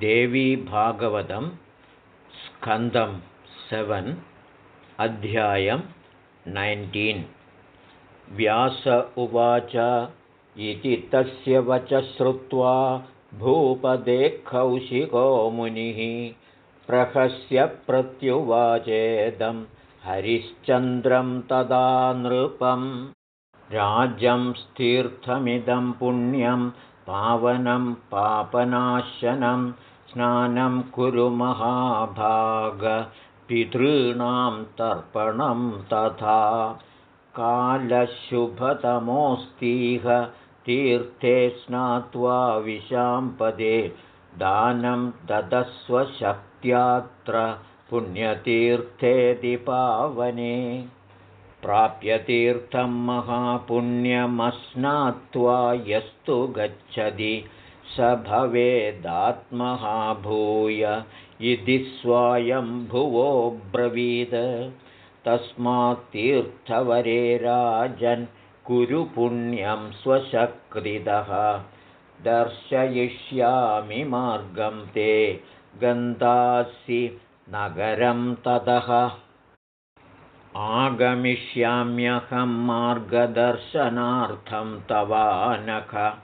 देवी भागवतं स्कन्दं सेवन् अध्यायं नैन्टीन्। व्यास उवाच इति तस्य वच श्रुत्वा भूपदेकौशिको मुनिः प्रहस्य प्रत्युवाचेदं हरिश्चन्द्रं तदा नृपं। राज्यं स्तीर्थमिदं पुण्यं पावनं पापनाशनं स्नानं कुरु महाभागपितॄणां तर्पणं तथा कालशुभतमोऽस्तीह तीर्थे स्नात्वा विशाम्पदे दानं ददस्वशक्त्यात्र पुण्यतीर्थेति पावने प्राप्यतीर्थं महापुण्यमस्नात्वा यस्तु गच्छति। स भवेदात्महाभूय इति स्वायम्भुवो ब्रवीद। तस्मात्तीर्थवरे राजन् कुरु पुण्यं स्वशक्तिदः दर्शयिष्यामि मार्गं ते। गन्धासि नगरं ततः आगमिष्याम्यहं मार्गदर्शनार्थं तवानख।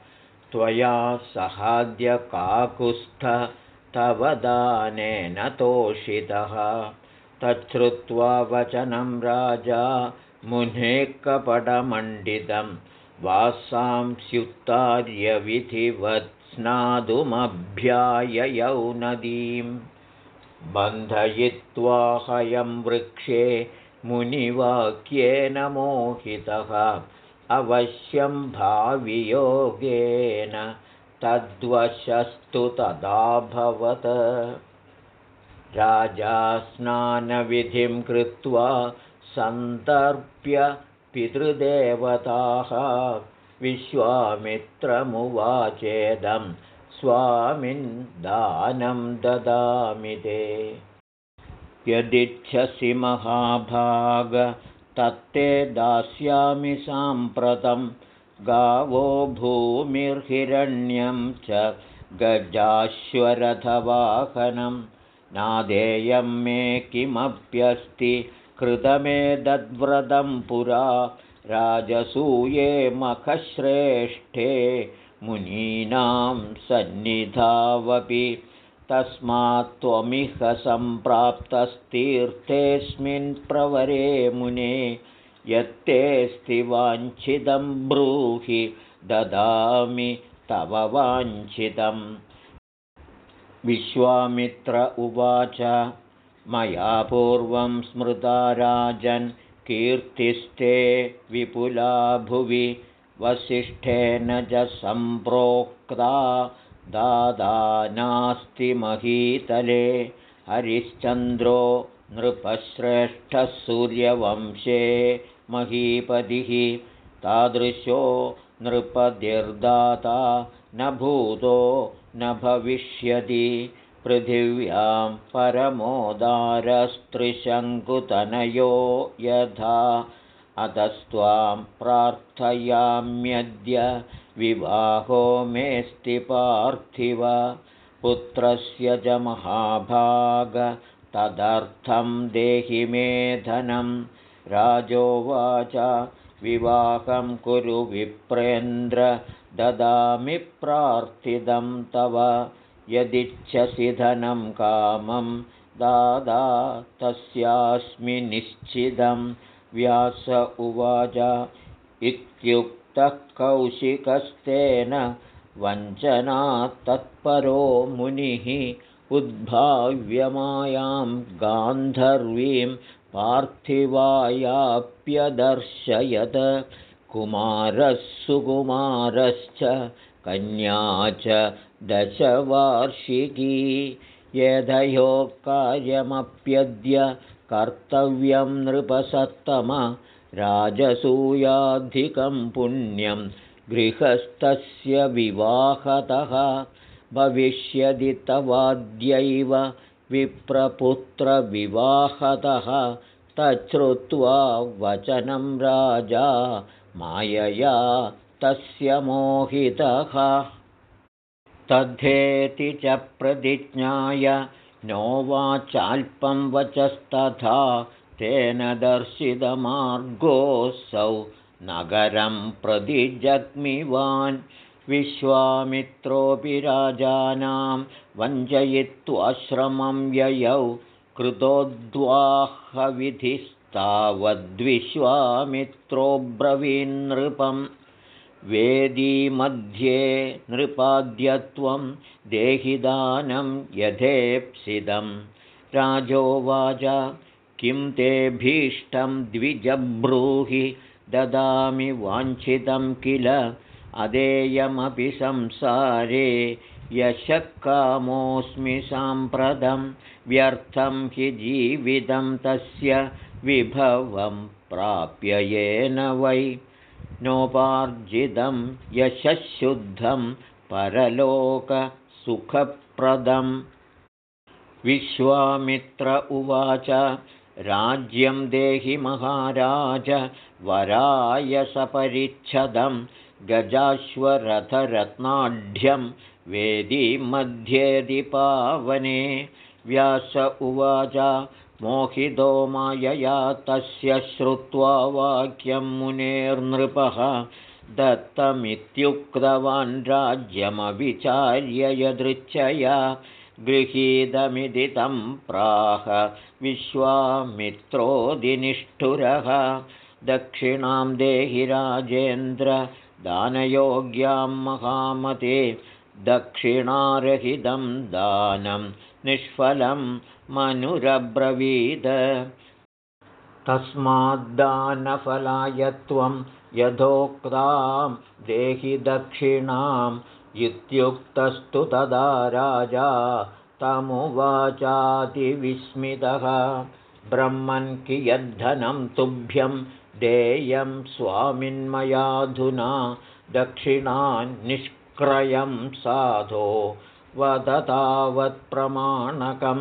त्वया सहाद्यकाकुस्थ तव दानेन तोषितः। तच्छ्रुत्वा वचनं राजा मुनेकपटमण्डितं वासां स्युत्तार्यविधिवत्स्नातुमभ्याययौ नदीं बन्धयित्वा हयं वृक्षे मुनिवाक्येन मोहितः। अवश्यं भावियोगेन तद्वशस्तु तदाभवत् राजा स्नानविधिं कृत्वा सन्तर्प्य पितृदेवताः। विश्वामित्रमुवाचेदं स्वामिन् दानं ददामि ते यदिच्छसि महाभाग तत्ते दास्यामि साम्प्रतं। गावो भूमिर्हिरण्यं च गजाश्वरथवाहनं। नादेयं मे किमप्यस्ति कृतमेतद्व्रतं पुरा। राजसूये मखश्रेष्ठे मुनीनां सन्निधावपि तस्मात् त्वमिह सम्प्राप्तस्तीर्थेऽस्मिन् प्रवरे मुने यत्तेऽस्ति वाञ्छितं ब्रूहि ददामि तव वाञ्छितम्। विश्वामित्र उवाच मया पूर्वं स्मृता राजन् कीर्तिस्ते विपुला भुवि वसिष्ठेन च सम्प्रोक्ता दादा नास्ति महीतले हरिश्चन्द्रो नृपश्रेष्ठः सूर्यवंशे महीपतिः। तादृशो नृपतिर्दाता न भूतो न भविष्यति। पृथिव्यां परमोदारस्त्रिशङ्कुतनयो यथा। अतस्त्वां प्रार्थयाम्यद्य विवाहो मेऽस्ति पार्थिव पुत्रस्य च महाभाग तदर्थं देहि मे धनं। राजोवाच विवाहं कुरु विप्रेन्द्र ददामि प्रार्थितं तव। यदिच्छसि धनं कामं दादा तस्यास्मि निश्चितं। व्यास उवाच इत्युक्तः कौशिकस्तेन वञ्चनात्तत्परो मुनिः उद्भाव्यमायां गान्धर्वीं पार्थिवायाप्यदर्शयत्। कुमारः सुकुमारश्च कन्या च दशवार्षिकी। यधयो कार्यमप्यद्य कर्तव्यं नृपसत्तम राजसूयाधिकं पुण्यं गृहस्थस्य विवाहतः भविष्यदि तवाद्यैव विप्रपुत्रविवाहतः तच्छ्रुत्वा वचनं राजा मायया तस्य मोहितः। तद्धेति च प्रतिज्ञाय नो वाचाल्पं वचस्तथा तेन दर्शितमार्गोऽसौ नगरं जग्मिवान् विश्वामित्रोऽपि राजानां वञ्चयित्वाश्रमं ययौ कृतोद्वाहविधिस्तावद्विश्वामित्रोऽब्रवीन्नृपं वेदीमध्ये नृपाद्यत्वं देहिदानं यथेप्सितं राजोवाच किं तेऽभीष्टं द्विजब्रूहि ददामि वाञ्छितं किल अदेयमपि संसारे यशकामोऽस्मि साम्प्रतं व्यर्थं हि जीवितं तस्य विभवं प्राप्य येन वै नोपार्जितं यशःशुद्धं परलोकसुखप्रदम् विश्वामित्र उवाच राज्यं देहि महाराज वरायसपरिच्छदं गजाश्वरथरत्नाढ्यं वेदीमध्ये पावने। व्यास उवाच मोहितो मायया तस्य श्रुत्वा वाक्यं मुनेर्नृपः दत्तमित्युक्तवान् राज्यमविचार्य यदृच्छया गृहीतमिति तं प्राह विश्वामित्रोदिनिष्ठुरः दक्षिणां देहि राजेन्द्र दानयोग्यां महामते। दक्षिणारहितं दानं निष्फलं मनुरब्रवीद। तस्माद्दानफलाय त्वं यथोक्तां देहि दक्षिणाम् इत्युक्तस्तु तदा राजा तमुवाचातिविस्मितः ब्रह्मन् कियद्धनं तुभ्यं देयं स्वामिन्मयाधुना दक्षिणान्निष्क्रयं साधो वद तावत्प्रमाणकं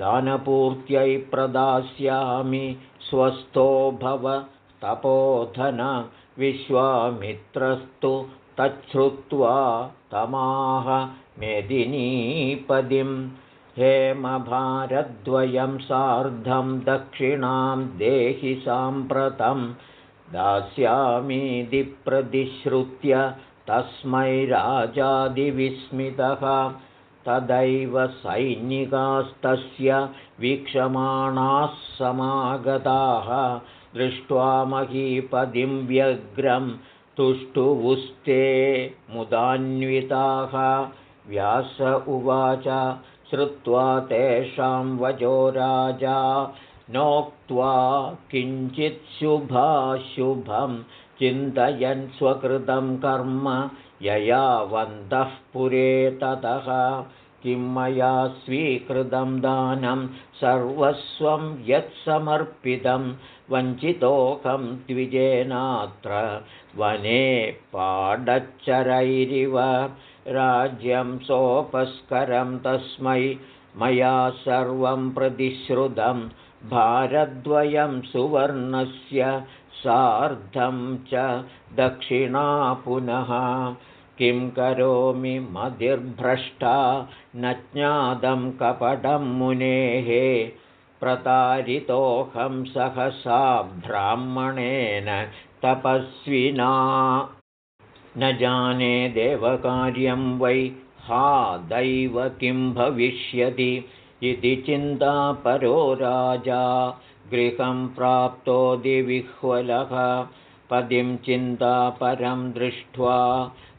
दानपूर्त्यै प्रदास्यामि स्वस्थो भव तपोधन विश्वामित्रस्तु तच्छ्रुत्वा तमाह मेदिनीपदिं हेमभारद्वयं सार्धं दक्षिणां देहि साम्प्रतं दास्यामीति प्रतिश्रुत्य तस्मै राजादिविस्मितः। तदैव सैनिकास्तस्य वीक्षमाणाः समागताः। दृष्ट्वा महीपदिं व्यग्रं तुष्टुवुस्ते मुदान्विताः। व्यास उवाच श्रुत्वा तेषां वचो राजा। नोक्त्वा किञ्चित्शुभाशुभं चिन्तयन् स्वकृतं कर्म ययावन्तः पुरे ततः किं मया स्वीकृतं दानं सर्वस्वं यत्समर्पितं वञ्चितोऽहं द्विजेनात्र वने पाडच्चरैरिव राज्यं सोपस्करं तस्मै मया सर्वं प्रतिश्रुतं भारद्वयं सुवर्णस्य सार्धं च दक्षिणा पुनः किं करोमि मदिर्भ्रष्टा न ज्ञातं कपटं मुनेः प्रतारितोऽहं सहसा ब्राह्मणेन तपस्विना। न जाने देवकार्यं वै हा दैव किं भविष्यति इति चिन्तापरो राजा। गृहं प्राप्तो दिविह्वलः पदिं चिन्तापरं दृष्ट्वा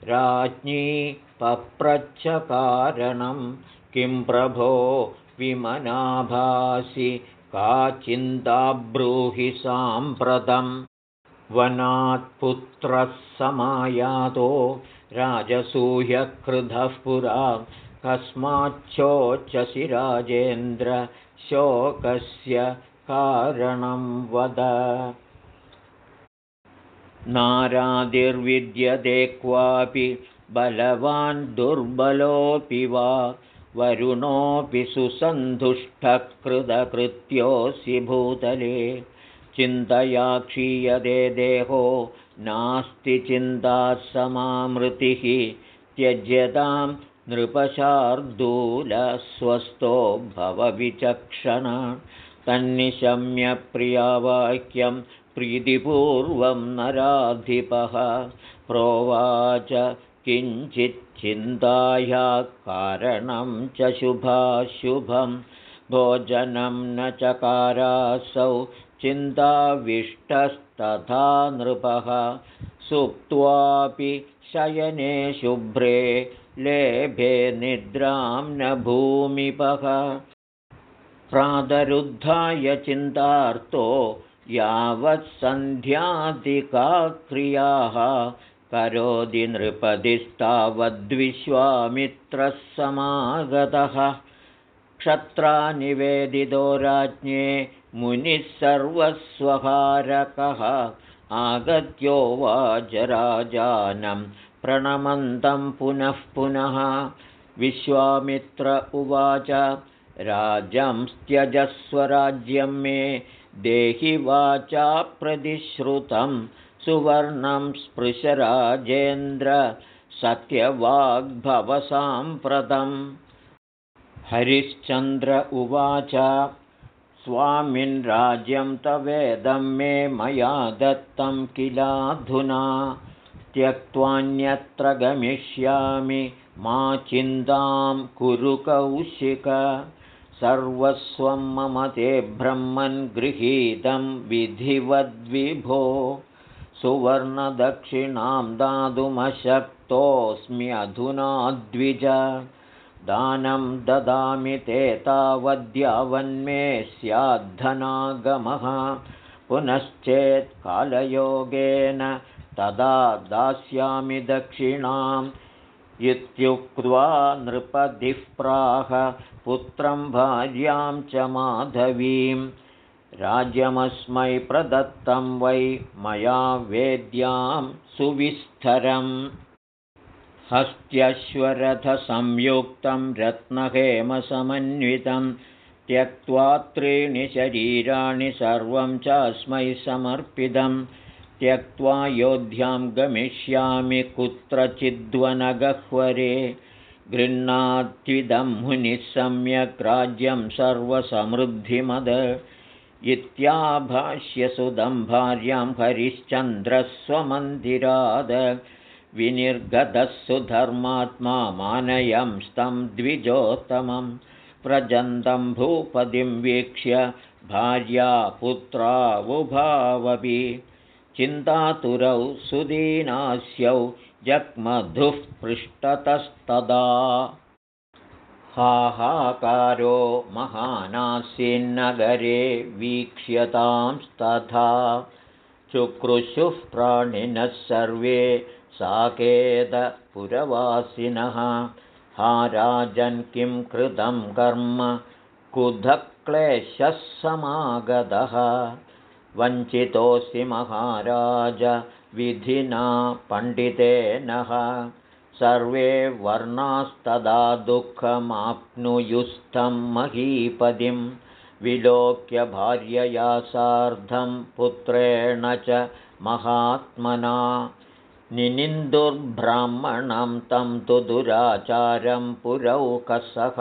राज्ञी पप्रच्छकारणं किं प्रभो विमनाभासि? का चिन्ता ब्रूहि साम्प्रतम् वनात्पुत्रः समायातो। राजसूह्यकृधः पुरा। कस्माच्छोचसि राजेन्द्र शोकस्य कारणं वद नारादिर्विद्यते क्वापि बलवान् दुर्बलोऽपि वा वरुणोऽपि सुसन्धुष्टकृतकृत्योऽसि भूतले। चिन्तया क्षीयते देहो नास्ति चिन्ता समामृतिः त्यज्यतां नृपशार्दूलस्वस्थो भवविचक्षण। तन्निशम्यप्रियावाक्यं प्रीतिपूर्वं नराधिपः। प्रोवाच किञ्चिच्चिन्ताया कारणं च शुभाशुभं। भोजनं न चकारासौ चिन्ताविष्टस्तथा नृपः। सुप्त्वापि शयने शुभ्रे लेभे निद्रां न भूमिपः। प्रातरुद्धाय चिन्तार्तो यावत्सन्ध्यादिका क्रियाः करोति नृपतिस्तावद्विश्वामित्रः समागतः। क्षत्रानिवेदितो राज्ञे मुनिः सर्वस्वहारकः आगत्योवाचराजानं प्रणमन्तं पुनः पुनः। विश्वामित्र उवाच राजंस्त्यजस्वराज्यं मे देहि वाचा प्रतिश्रुतं सुवर्णं स्पृशराजेन्द्र सत्यवाग्भवसाम्प्रतम् हरिश्चन्द्र उवाच स्वामिन् राज्यं तवेदं मे मया दत्तं किलाधुना त्यक्त्वान्यत्र गमिष्यामि मा चिन्तां कुरु कौशिक सर्वस्वं मम ते ब्रह्मन् गृहीतं विधिवद्विभो सुवर्णदक्षिणां दातुमशक्तोऽस्मि अधुना द्विज। दानं ददामि ते तावद्यावन्मे स्याद्धनागमः। पुनश्चेत् कालयोगेन तदा दास्यामि दक्षिणाम् इत्युक्त्वा नृपतिः प्राह पुत्रं भार्यां च माधवीं। राज्यमस्मै प्रदत्तं वै मया वेद्यां सुविस्तरम् हस्त्यश्वरथसंयुक्तं रत्नहेमसमन्वितं त्यक्त्वा त्रीणि शरीराणि सर्वं चास्मै समर्पितम् त्यक्त्वा योध्यां गमिष्यामि कुत्रचिद्वनगह्वरे। गृह्णात्विदं मुनिः सम्यक् राज्यं सर्वसमृद्धिमद। इत्याभाष्यसुदं भार्यां हरिश्चन्द्रस्वमन्दिराद। विनिर्गतः सुधर्मात्मा मानयं स्तं द्विजोत्तमं। व्रजन्तं भूपतिं वीक्ष्य भार्या पुत्रावुभावपि चिन्तातुरौ सुदीनास्यौ जग्मधुः पृष्ठतस्तदा। हाहाकारो महानासीन्नगरे वीक्ष्यतांस्तथा। चुक्रुशुः प्राणिनः सर्वे साकेदपुरवासिनः हा राजन् किं कृतं कर्म? कुधक्लेशः समागतः वञ्चितोऽसि महाराज विधिना पण्डितेनः सर्वे वर्णास्तदा दुःखमाप्नुयुस्थं महीपदिं विलोक्य भार्यया सार्धं पुत्रेण च महात्मना। निनिन्दुर्ब्राह्मणं तं तु दुराचारं पुरौकसः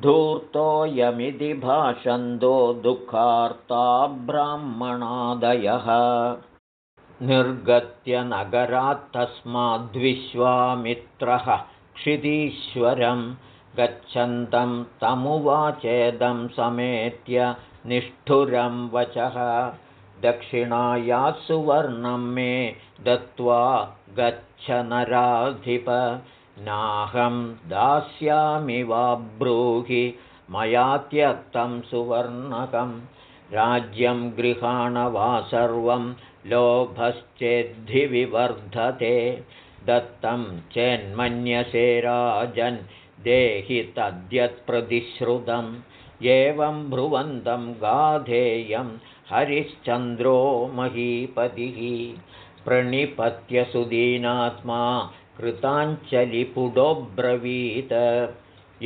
धूर्तोऽयमिति भाषन्तो दुःखार्ता ब्राह्मणादयः। निर्गत्य नगरात्तस्माद्विश्वामित्रः क्षितीश्वरं गच्छन्तं तमुवाचेदं समेत्य निष्ठुरं वचः। दक्षिणायात्सुवर्णं मे दत्त्वा गच्छ नराधिप नाहं दास्यामि वा ब्रूहि मया त्यक्तं सुवर्णकं। राज्यं गृहाण वा सर्वं लोभश्चेद्धिविवर्धते। दत्तं चेन्मन्यसे राजन् देहि तद्यत्प्रतिश्रुतम् एवं ब्रुवन्तं गाधेयं हरिश्चन्द्रो महीपतिः। प्रणिपत्यसुदीनात्मा कृताञ्चलिपुडोब्रवीत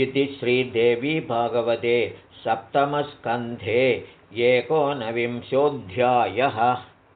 इति श्रीदेवी भागवते सप्तमस्कन्धे एकोनविंशोऽध्यायः